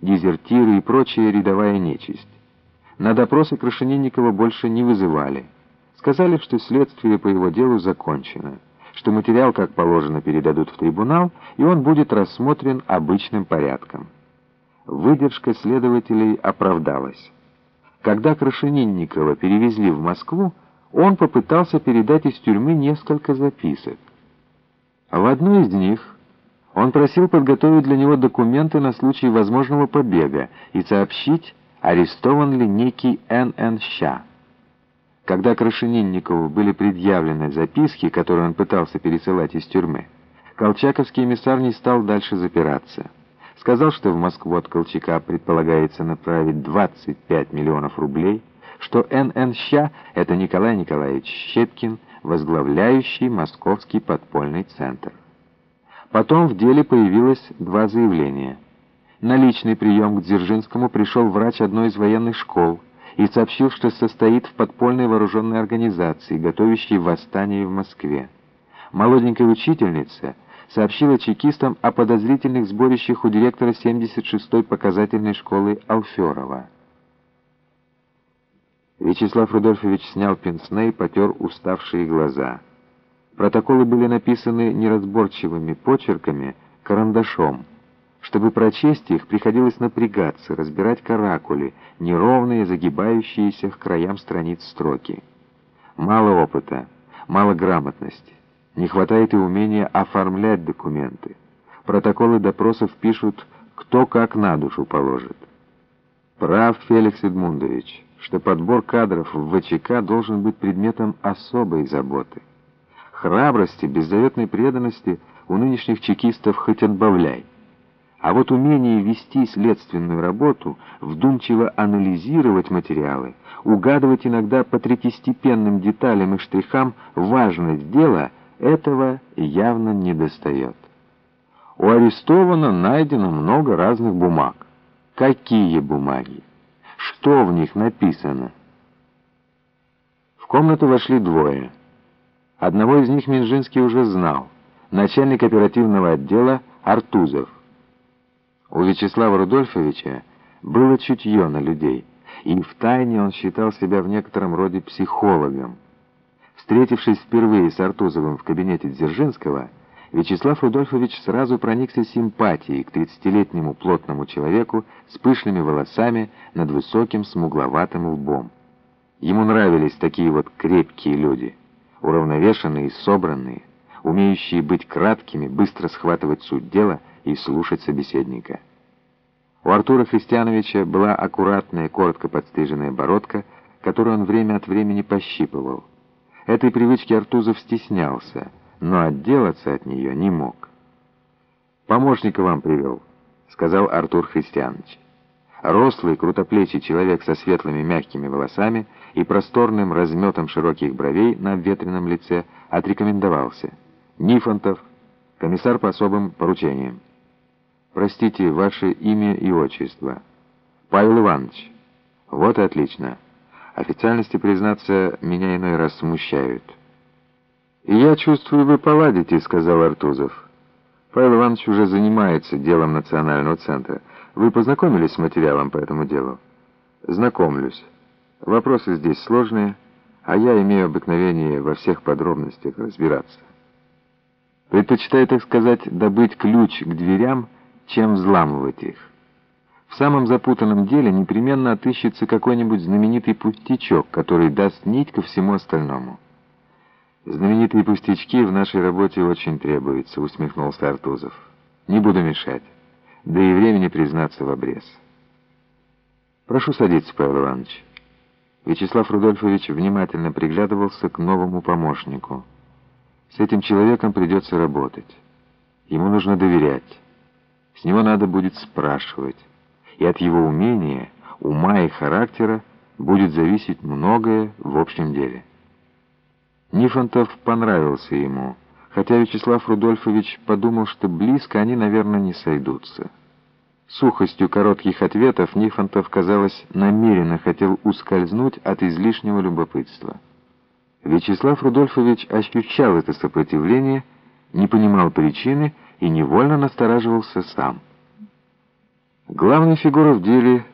дезертиры и прочая рядовая нечисть. На допросы Крашенинникова больше не вызывали. Сказали, что следствие по его делу закончено, что материал, как положено, передадут в трибунал, и он будет рассмотрен обычным порядком. Выдержка следователей оправдалась. Когда Крашенинникова перевезли в Москву, он попытался передать из тюрьмы несколько записок. В одной из них он просил подготовить для него документы на случай возможного побега и сообщить, арестован ли некий Н.Н. Ща. Когда Крашенинникову были предъявлены записки, которые он пытался пересылать из тюрьмы, колчаковский эмиссар не стал дальше запираться. Сказал, что в Москву от Колчака предполагается направить 25 миллионов рублей, что Н.Н. Ща — это Николай Николаевич Щепкин, возглавляющий Московский подпольный центр. Потом в деле появилось два заявления. На личный прием к Дзержинскому пришел врач одной из военных школ и сообщил, что состоит в подпольной вооруженной организации, готовящей восстание в Москве. Молоденькая учительница сообщила чекистам о подозрительных сборищах у директора 76-й показательной школы Алферова. Вячеслав Рудольфович снял пенсне и потер уставшие глаза. Протоколы были написаны неразборчивыми почерками, карандашом. Чтобы прочесть их, приходилось напрягаться, разбирать каракули, неровные, загибающиеся к краям страниц строки. Мало опыта, мало грамотности. Не хватает и умения оформлять документы. Протоколы допросов пишут, кто как на душу положит. Прав Феликс Эдмундович что подбор кадров в ВЧК должен быть предметом особой заботы. Храбрости, беззаветной преданности у нынешних чекистов хоть отбавляй. А вот умение вести следственную работу, вдумчиво анализировать материалы, угадывать иногда по третьестепенным деталям и штрихам важность дела, этого явно недостает. У арестовано найдено много разных бумаг. Какие бумаги? Что в них написано? В комнату вошли двое. Одного из них Минжинский уже знал. Начальник оперативного отдела Артузов. У Вячеслава Рудольфовича было чутье на людей, и втайне он считал себя в некотором роде психологом. Встретившись впервые с Артузовым в кабинете Дзержинского, Вячеслав Рудольфович сразу проникся симпатией к тридцатилетнему плотному человеку с пышными волосами над высоким смугловатым лбом. Ему нравились такие вот крепкие люди, уравновешенные и собранные, умеющие быть краткими, быстро схватывать суть дела и слушать собеседника. У Артура Христиановича была аккуратная, коротко подстриженная бородка, которую он время от времени пощипывал. Этой привычки Артузов стеснялся — но отделаться от нее не мог. «Помощника вам привел», — сказал Артур Христианович. Рослый, крутоплечий человек со светлыми мягкими волосами и просторным разметом широких бровей на ветреном лице отрекомендовался. Нифонтов, комиссар по особым поручениям. «Простите, ваше имя и отчество». «Павел Иванович». «Вот и отлично. Официальности, признаться, меня иной раз смущают». «Я чувствую, вы поладите», — сказал Артузов. «Павел Иванович уже занимается делом национального центра. Вы познакомились с материалом по этому делу?» «Знакомлюсь. Вопросы здесь сложные, а я имею обыкновение во всех подробностях разбираться. Предпочитаю, так сказать, добыть ключ к дверям, чем взламывать их. В самом запутанном деле непременно отыщется какой-нибудь знаменитый пустячок, который даст нить ко всему остальному». «Знаменитые пустячки в нашей работе очень требуются», — усмехнулся Артузов. «Не буду мешать. Да и времени признаться в обрез». «Прошу садиться, Павел Иванович». Вячеслав Рудольфович внимательно приглядывался к новому помощнику. «С этим человеком придется работать. Ему нужно доверять. С него надо будет спрашивать. И от его умения, ума и характера будет зависеть многое в общем деле». Нифонтов понравился ему, хотя Вячеслав Рудольфович подумал, что близко они, наверное, не сойдутся. Сухостью коротких ответов Нифонтов, казалось, намеренно хотел ускользнуть от излишнего любопытства. Вячеслав Рудольфович ощущал это сопротивление, не понимал причины и невольно настораживался сам. Главной фигурой в деле